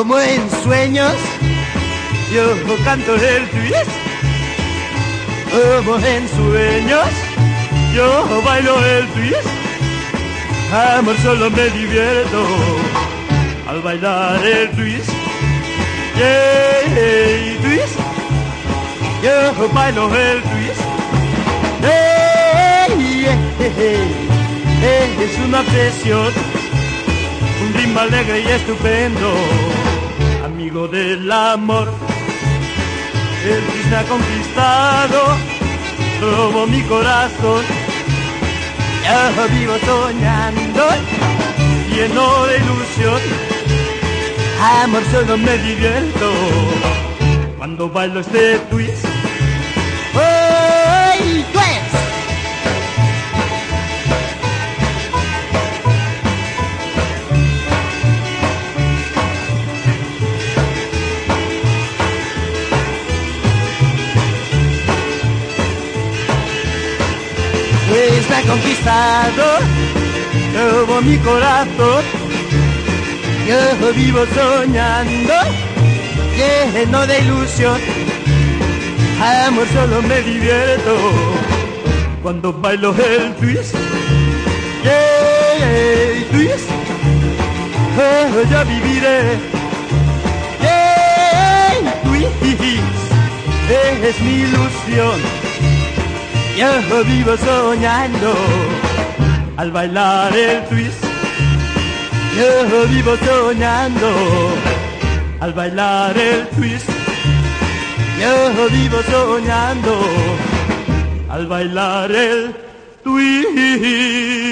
Como en sueños, yo canto el twist. Como en sueños, yo bailo el twist. Amor, solo me divierto al bailar el twist. Yeah, twist. Yo bailo el twist. Hey, yeah, es una presión, un ritmo alegre y estupendo, amigo del amor. El ha conquistado, robó mi corazón. Ya vivo soñando, lleno de ilusión. Amor, solo me divierto cuando bailo este twist. Conquistado todo mi corazón. Yo vivo soñando, lleno de ilusión. Amor, solo me divierto cuando bailo el twist. Yeah, twist. Oh, ya viviré. Yeah, twist. Es mi ilusión. Yo vivo soñando al bailar el twist. Yo vivo soñando al bailar el twist. Yo vivo soñando al bailar el twist.